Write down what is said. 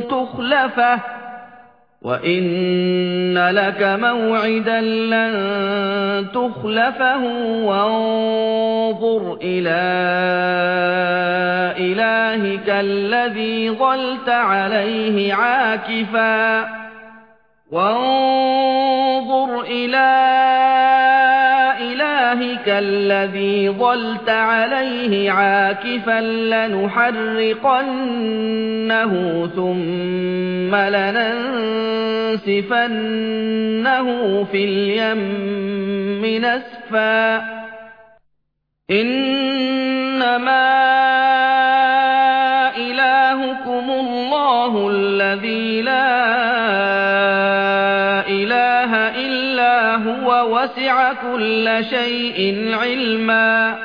تخلفه وإن لك موعدا لن تخلفه وانظر إلى إلهك الذي ظلت عليه عاكفا وانظر إلى الذي ظلت عليه عاكفا لنحرقنه ثم لننسفنه في اليم نسفا. إنما إلهكم الله الذي لا هُوَ وَسِعَ كُلَّ شَيْءٍ عِلْمًا.